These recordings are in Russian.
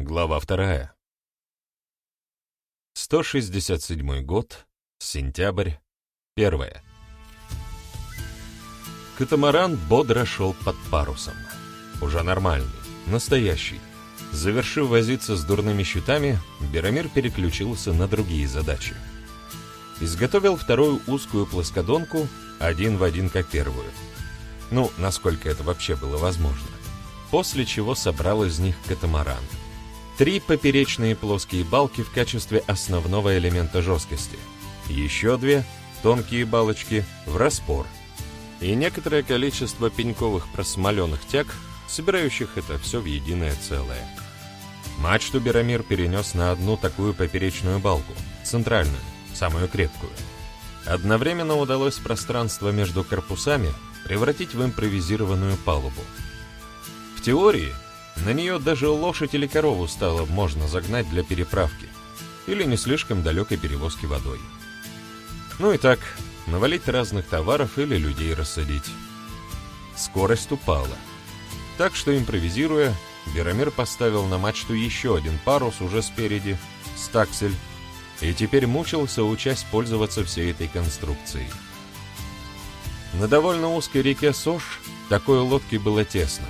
Глава вторая. 167 год, сентябрь, первое. Катамаран бодро шел под парусом. Уже нормальный, настоящий. Завершив возиться с дурными щитами, Берамир переключился на другие задачи. Изготовил вторую узкую плоскодонку, один в один как первую. Ну, насколько это вообще было возможно. После чего собрал из них катамаран. Три поперечные плоские балки в качестве основного элемента жесткости. Еще две тонкие балочки в распор. И некоторое количество пеньковых просмоленных тяг, собирающих это все в единое целое. Мачту Берамир перенес на одну такую поперечную балку, центральную, самую крепкую. Одновременно удалось пространство между корпусами превратить в импровизированную палубу. В теории на нее даже лошадь или корову стало можно загнать для переправки или не слишком далекой перевозки водой. Ну и так, навалить разных товаров или людей рассадить. Скорость упала. Так что, импровизируя, Берамир поставил на мачту еще один парус уже спереди, стаксель, и теперь мучился, учась пользоваться всей этой конструкцией. На довольно узкой реке Сош такой лодки было тесно.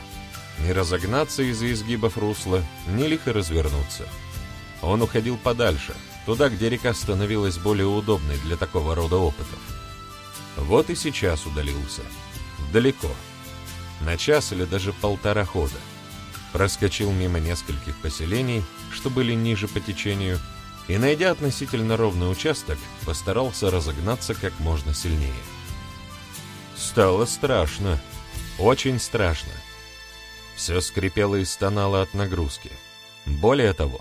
Не разогнаться из-за изгибов русла, не лихо развернуться. Он уходил подальше, туда, где река становилась более удобной для такого рода опытов. Вот и сейчас удалился. Далеко. На час или даже полтора хода. Проскочил мимо нескольких поселений, что были ниже по течению, и, найдя относительно ровный участок, постарался разогнаться как можно сильнее. Стало страшно. Очень страшно. Все скрипело и стонало от нагрузки. Более того,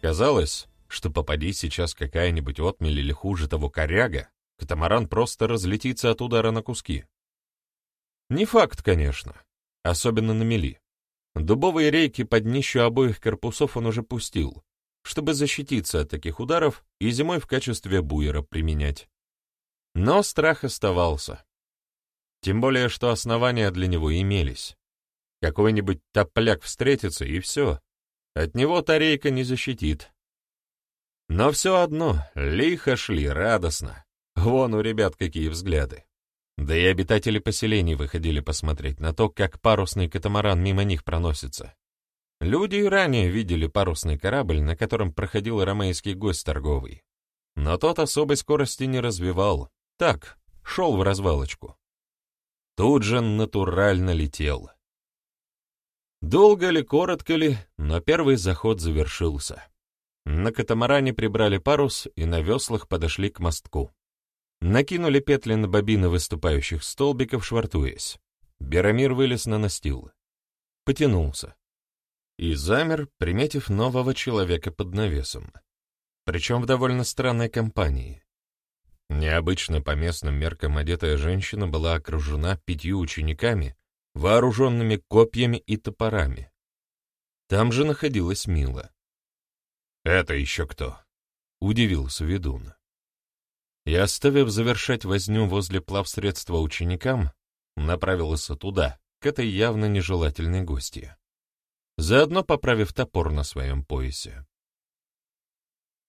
казалось, что попади сейчас какая-нибудь отмель или хуже того коряга, катамаран просто разлетится от удара на куски. Не факт, конечно, особенно на мели. Дубовые рейки под днищу обоих корпусов он уже пустил, чтобы защититься от таких ударов и зимой в качестве буера применять. Но страх оставался. Тем более, что основания для него имелись. Какой-нибудь топляк встретится, и все. От него тарейка не защитит. Но все одно, лихо шли, радостно. Вон у ребят какие взгляды. Да и обитатели поселений выходили посмотреть на то, как парусный катамаран мимо них проносится. Люди и ранее видели парусный корабль, на котором проходил ромейский гость торговый. Но тот особой скорости не развивал. Так, шел в развалочку. Тут же натурально летел. Долго ли, коротко ли, но первый заход завершился. На катамаране прибрали парус и на веслах подошли к мостку. Накинули петли на бобины выступающих столбиков, швартуясь. Берамир вылез на настил. Потянулся. И замер, приметив нового человека под навесом. Причем в довольно странной компании. Необычно по местным меркам одетая женщина была окружена пятью учениками, вооруженными копьями и топорами. Там же находилась Мила. «Это еще кто?» — удивился ведун. И, оставив завершать возню возле плавсредства ученикам, направился туда, к этой явно нежелательной гости, заодно поправив топор на своем поясе.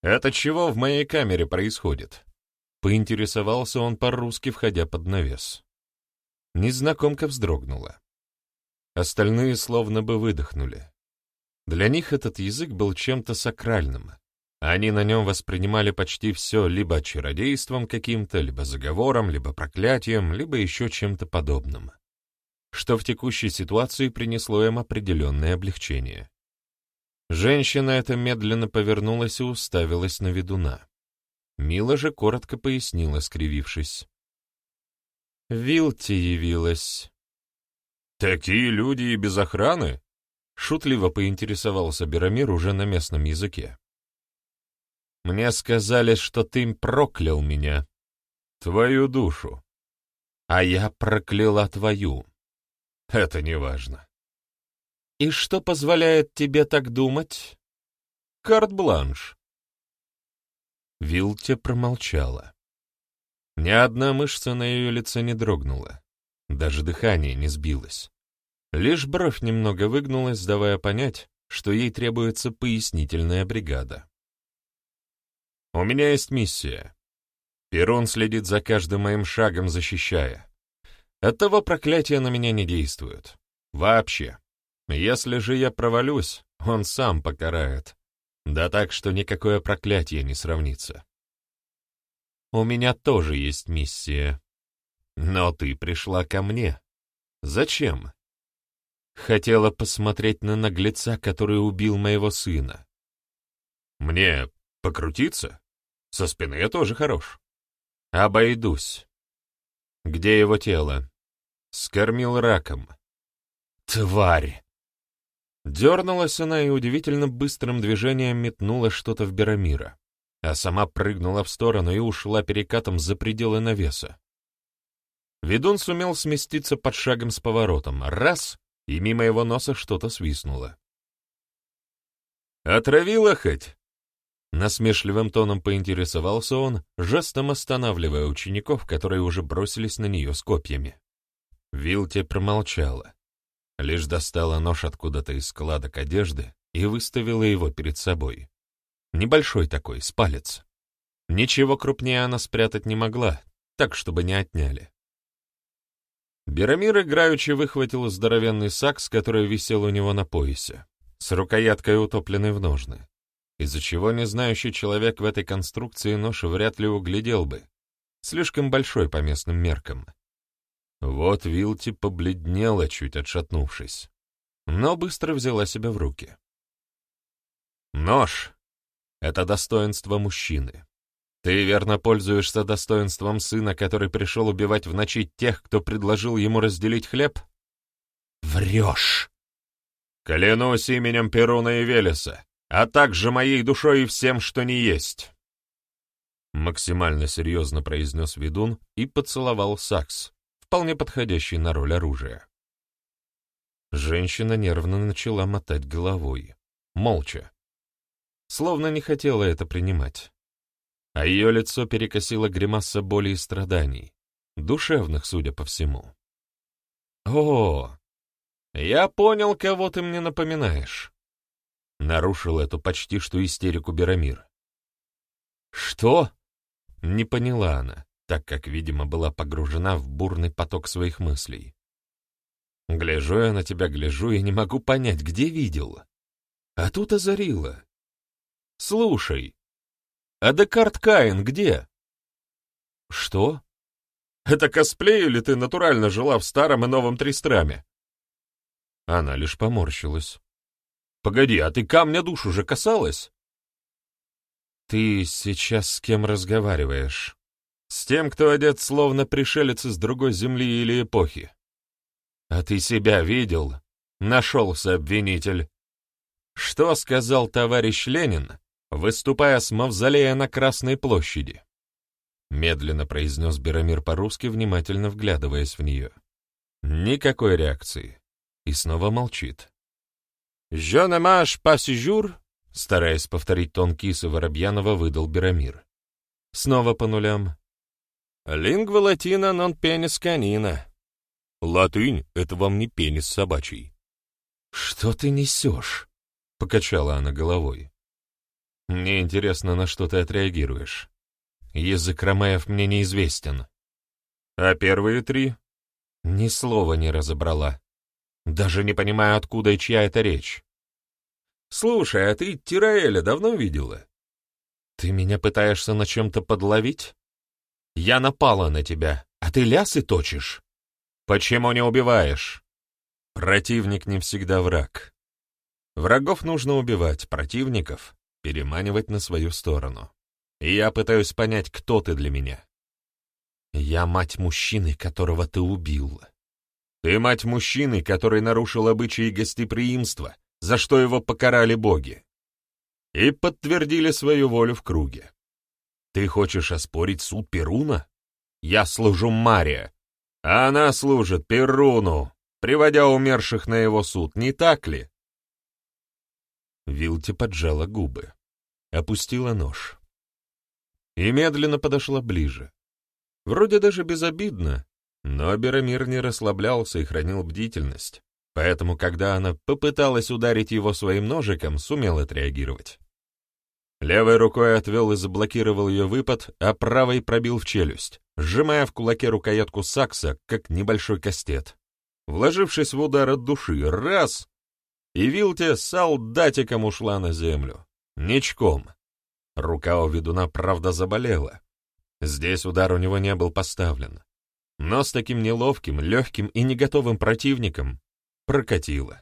«Это чего в моей камере происходит?» — поинтересовался он по-русски, входя под навес. Незнакомка вздрогнула. Остальные словно бы выдохнули. Для них этот язык был чем-то сакральным. Они на нем воспринимали почти все либо чародейством каким-то, либо заговором, либо проклятием, либо еще чем-то подобным. Что в текущей ситуации принесло им определенное облегчение. Женщина эта медленно повернулась и уставилась на ведуна. Мила же коротко пояснила, скривившись. Вилти явилась. «Такие люди и без охраны?» — шутливо поинтересовался Берамир уже на местном языке. «Мне сказали, что ты проклял меня, твою душу, а я прокляла твою. Это неважно. И что позволяет тебе так думать? Карт-бланш». Вилте промолчала. Ни одна мышца на ее лице не дрогнула, даже дыхание не сбилось. Лишь бровь немного выгнулась, давая понять, что ей требуется пояснительная бригада. «У меня есть миссия. Перун следит за каждым моим шагом, защищая. Оттого проклятие на меня не действует. Вообще. Если же я провалюсь, он сам покарает. Да так, что никакое проклятие не сравнится. У меня тоже есть миссия. Но ты пришла ко мне. Зачем? Хотела посмотреть на наглеца, который убил моего сына. Мне покрутиться? Со спины я тоже хорош. Обойдусь. Где его тело? Скормил раком. Тварь! Дернулась она и удивительно быстрым движением метнула что-то в Берамира, а сама прыгнула в сторону и ушла перекатом за пределы навеса. Ведун сумел сместиться под шагом с поворотом. Раз — и мимо его носа что-то свистнуло. «Отравила хоть?» Насмешливым тоном поинтересовался он, жестом останавливая учеников, которые уже бросились на нее с копьями. Вилте промолчала, лишь достала нож откуда-то из складок одежды и выставила его перед собой. Небольшой такой, с палец. Ничего крупнее она спрятать не могла, так, чтобы не отняли. Берамир играючи выхватил здоровенный сакс, который висел у него на поясе, с рукояткой утопленной в ножны из-за чего не знающий человек в этой конструкции нож вряд ли углядел бы. Слишком большой по местным меркам. Вот Вилти побледнела, чуть отшатнувшись, но быстро взяла себя в руки. Нож — это достоинство мужчины. Ты верно пользуешься достоинством сына, который пришел убивать в ночи тех, кто предложил ему разделить хлеб? Врешь! Клянусь именем Перуна и Велеса, а также моей душой и всем, что не есть. Максимально серьезно произнес ведун и поцеловал сакс, вполне подходящий на роль оружия. Женщина нервно начала мотать головой, молча, словно не хотела это принимать. А ее лицо перекосило гримаса боли и страданий, душевных, судя по всему. «О, я понял, кого ты мне напоминаешь. Нарушил эту почти что истерику Берамир. «Что?» — не поняла она, так как, видимо, была погружена в бурный поток своих мыслей. «Гляжу я на тебя, гляжу, и не могу понять, где видел. А тут озарила. Слушай, а Декарт Каин где?» «Что?» «Это косплей или ты натурально жила в старом и новом Тристраме?» Она лишь поморщилась. Погоди, а ты камня душ уже касалась? Ты сейчас с кем разговариваешь? С тем, кто одет словно пришелец из другой земли или эпохи. А ты себя видел? Нашелся обвинитель. Что сказал товарищ Ленин, выступая с мавзолея на Красной площади? Медленно произнес Берамир по-русски, внимательно вглядываясь в нее. Никакой реакции. И снова молчит. «Je ne mange pas jour», стараясь повторить тон кисы Воробьянова, выдал Берамир. Снова по нулям. «Лингва латина нон пенис канина». «Латынь — это вам не пенис собачий». «Что ты несешь?» — покачала она головой. «Мне интересно, на что ты отреагируешь. Язык Ромеев мне неизвестен». «А первые три?» Ни слова не разобрала. Даже не понимаю, откуда и чья это речь. Слушай, а ты Тираэля давно видела? Ты меня пытаешься на чем-то подловить? Я напала на тебя, а ты лясы точишь. Почему не убиваешь? Противник не всегда враг. Врагов нужно убивать, противников — переманивать на свою сторону. И я пытаюсь понять, кто ты для меня. Я мать мужчины, которого ты убил. Ты мать мужчины, который нарушил обычаи гостеприимства, за что его покарали боги. И подтвердили свою волю в круге. Ты хочешь оспорить суд Перуна? Я служу Мария, а она служит Перуну, приводя умерших на его суд, не так ли? Вилти поджала губы, опустила нож и медленно подошла ближе. Вроде даже безобидно, но Берамир не расслаблялся и хранил бдительность, поэтому, когда она попыталась ударить его своим ножиком, сумел отреагировать. Левой рукой отвел и заблокировал ее выпад, а правой пробил в челюсть, сжимая в кулаке рукоятку сакса, как небольшой кастет. Вложившись в удар от души, раз — и Вилте солдатиком ушла на землю. Ничком. Рука у ведуна, правда, заболела. Здесь удар у него не был поставлен. Но с таким неловким, легким и не готовым противником прокатило.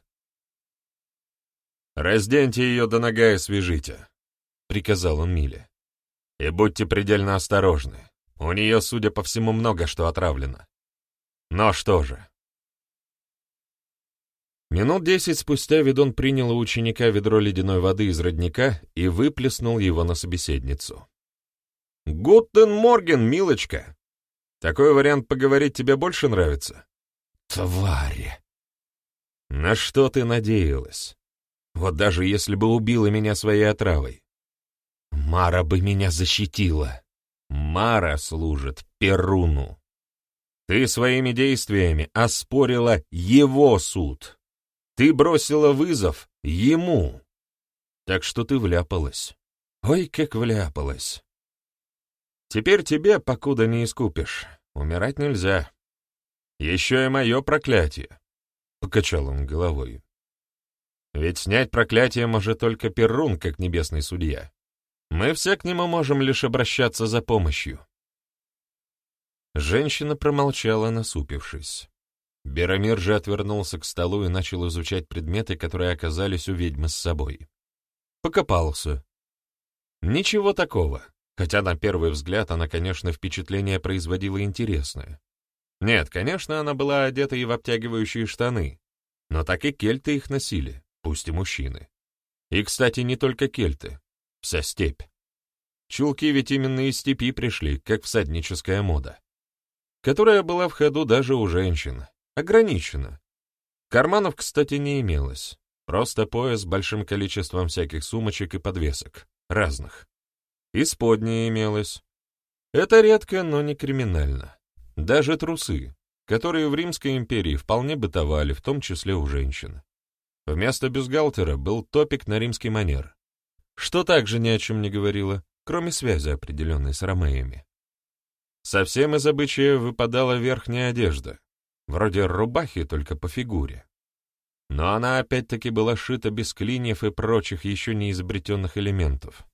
«Разденьте ее до нога и свяжите», — приказал он Миле. «И будьте предельно осторожны. У нее, судя по всему, много что отравлено. Но что же?» Минут десять спустя Видон принял у ученика ведро ледяной воды из родника и выплеснул его на собеседницу. «Гутен Морген, милочка! Такой вариант поговорить тебе больше нравится?» «Твари!» «На что ты надеялась? Вот даже если бы убила меня своей отравой. Мара бы меня защитила. Мара служит Перуну. Ты своими действиями оспорила его суд». Ты бросила вызов ему. Так что ты вляпалась. Ой, как вляпалась. Теперь тебе, покуда не искупишь, умирать нельзя. Еще и мое проклятие. Покачал он головой. Ведь снять проклятие может только Перун, как небесный судья. Мы все к нему можем лишь обращаться за помощью. Женщина промолчала, насупившись. Берамир же отвернулся к столу и начал изучать предметы, которые оказались у ведьмы с собой. Покопался. Ничего такого, хотя на первый взгляд она, конечно, впечатление производила интересное. Нет, конечно, она была одета и в обтягивающие штаны, но так и кельты их носили, пусть и мужчины. И, кстати, не только кельты, вся степь. Чулки ведь именно из степи пришли, как всадническая мода, которая была в ходу даже у женщин, Ограничено. Карманов, кстати, не имелось. Просто пояс с большим количеством всяких сумочек и подвесок. Разных. Исподнее имелось. Это редко, но не криминально. Даже трусы, которые в Римской империи вполне бытовали, в том числе у женщин. Вместо бюстгальтера был топик на римский манер, что также ни о чем не говорило, кроме связи определенной с ромеями. Совсем из обычая выпадала верхняя одежда, вроде рубахи, только по фигуре. Но она опять-таки была шита без клиньев и прочих еще не изобретенных элементов.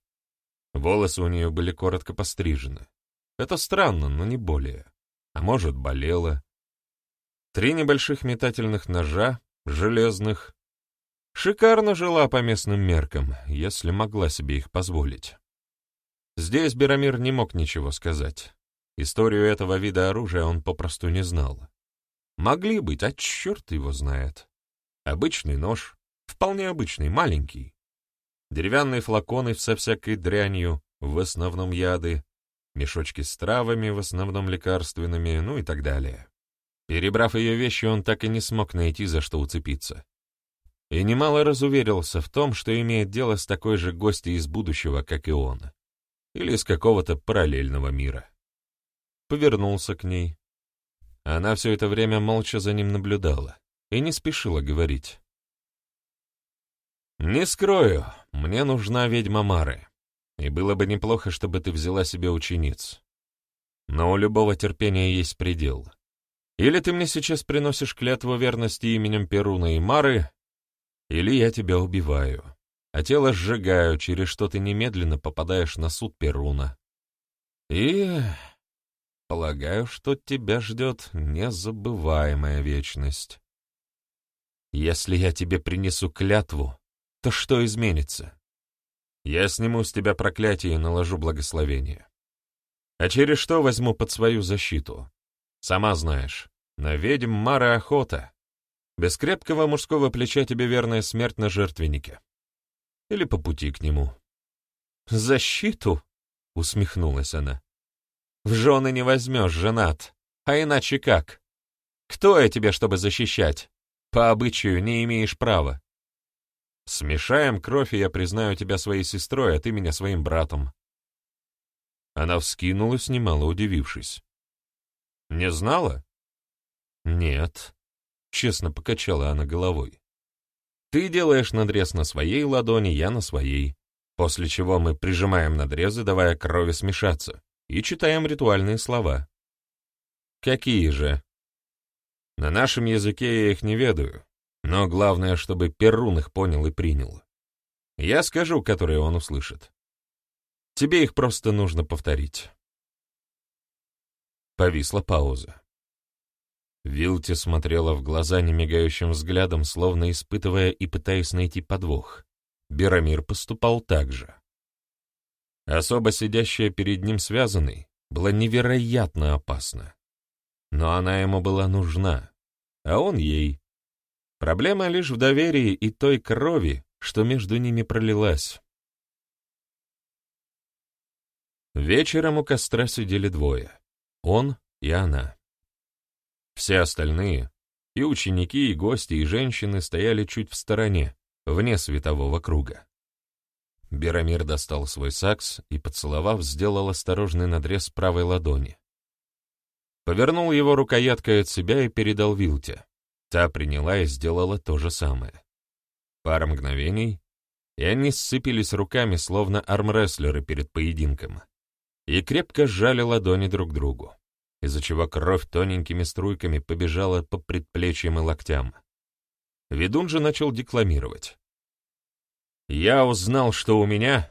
Волосы у нее были коротко пострижены. Это странно, но не более. А может, болело. Три небольших метательных ножа, железных. Шикарно жила по местным меркам, если могла себе их позволить. Здесь Берамир не мог ничего сказать. Историю этого вида оружия он попросту не знал. Могли быть, а черт его знает. Обычный нож, вполне обычный, маленький. Деревянные флаконы со всякой дрянью, в основном яды, мешочки с травами, в основном лекарственными, ну и так далее. Перебрав ее вещи, он так и не смог найти, за что уцепиться. И немало разуверился в том, что имеет дело с такой же гостьей из будущего, как и он. Или из какого-то параллельного мира. Повернулся к ней, она все это время молча за ним наблюдала и не спешила говорить. «Не скрою, мне нужна ведьма Мары, и было бы неплохо, чтобы ты взяла себе учениц. Но у любого терпения есть предел. Или ты мне сейчас приносишь клятву верности именем Перуна и Мары, или я тебя убиваю, а тело сжигаю, через что ты немедленно попадаешь на суд Перуна. И Полагаю, что тебя ждет незабываемая вечность. Если я тебе принесу клятву, то что изменится? Я сниму с тебя проклятие и наложу благословение. А через что возьму под свою защиту? Сама знаешь, на ведьм Мара охота. Без крепкого мужского плеча тебе верная смерть на жертвеннике. Или по пути к нему. «Защиту?» — усмехнулась она. В жены не возьмешь, женат. А иначе как? Кто я тебе, чтобы защищать? По обычаю не имеешь права. Смешаем кровь, и я признаю тебя своей сестрой, а ты меня своим братом. Она вскинулась, немало удивившись. Не знала? Нет. честно покачала она головой. Ты делаешь надрез на своей ладони, я на своей, после чего мы прижимаем надрезы, давая крови смешаться, и читаем ритуальные слова. Какие же? На нашем языке я их не ведаю, но главное, чтобы Перун их понял и принял. Я скажу, которые он услышит. Тебе их просто нужно повторить. Повисла пауза. Вилти смотрела в глаза немигающим взглядом, словно испытывая и пытаясь найти подвох. Берамир поступал так же. Особо сидящая перед ним связанной была невероятно опасна. Но она ему была нужна, а он ей. Проблема лишь в доверии и той крови, что между ними пролилась. Вечером у костра сидели двое — он и она. Все остальные, и ученики, и гости, и женщины стояли чуть в стороне, вне светового круга. Берамир достал свой сакс и, поцеловав, сделал осторожный надрез правой ладони. Повернул его рукояткой от себя и передал Вилте. Та приняла и сделала то же самое. Пара мгновений, и они сцепились руками, словно армрестлеры перед поединком, и крепко сжали ладони друг другу, из-за чего кровь тоненькими струйками побежала по предплечьям и локтям. Ведун же начал декламировать. «Я узнал, что у меня...»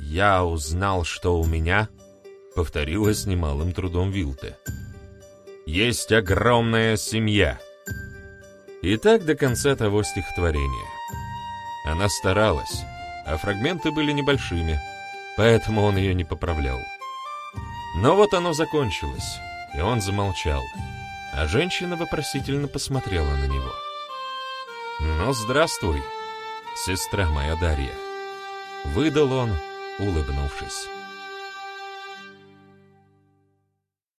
«Я узнал, что у меня...» — повторила с немалым трудом Вилте. «Есть огромная семья!» И так до конца того стихотворения. Она старалась, а фрагменты были небольшими, поэтому он ее не поправлял. Но вот оно закончилось, и он замолчал, а женщина вопросительно посмотрела на него. «Ну, здравствуй, сестра моя Дарья», — выдал он, улыбнувшись.